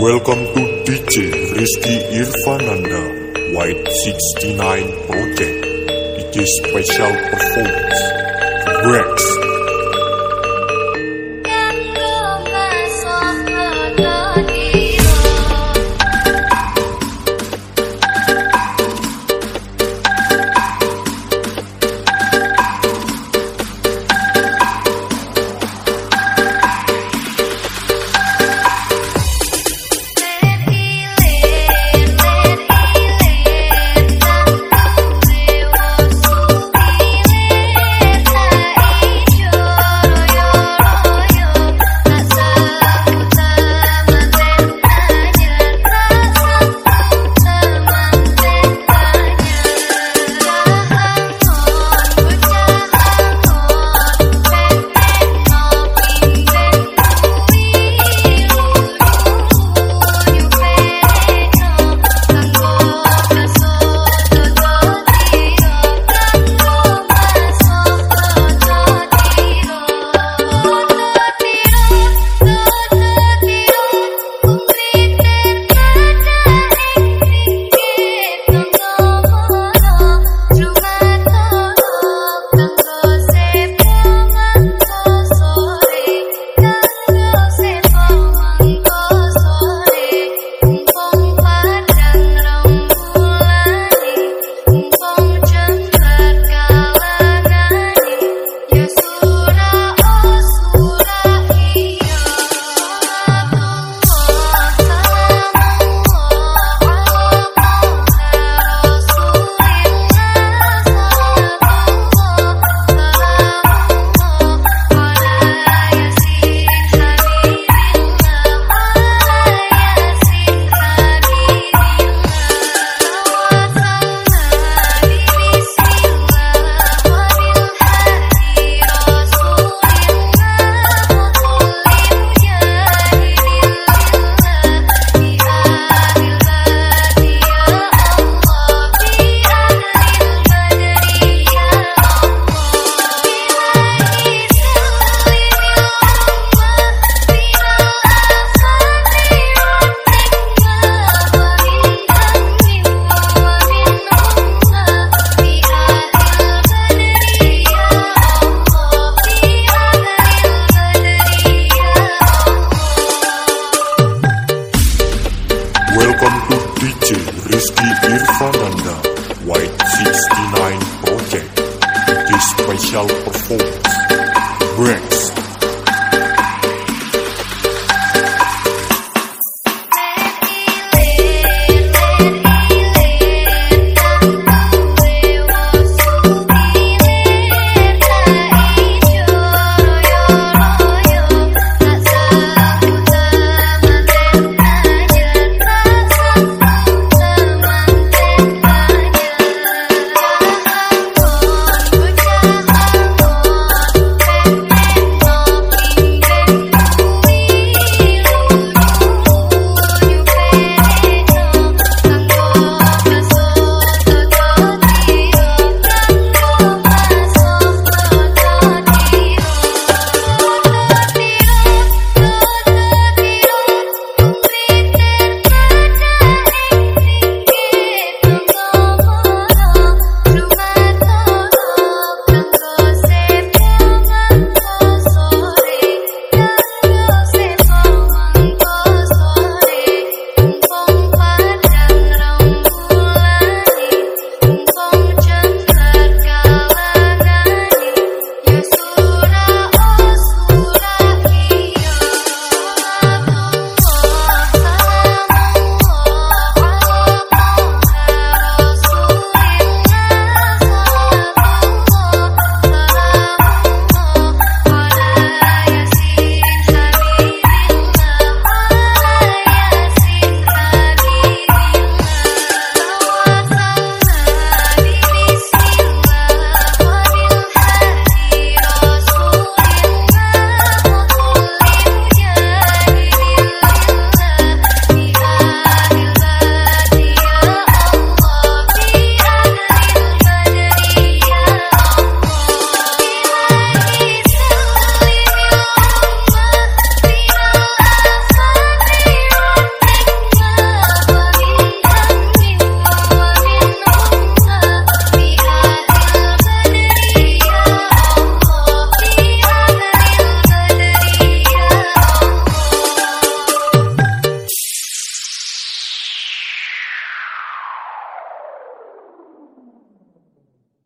Welcome to DJ Rizky Irfananda White 69 Project. DJ Special Performance. Breaks Nine Project. This special performance. Break.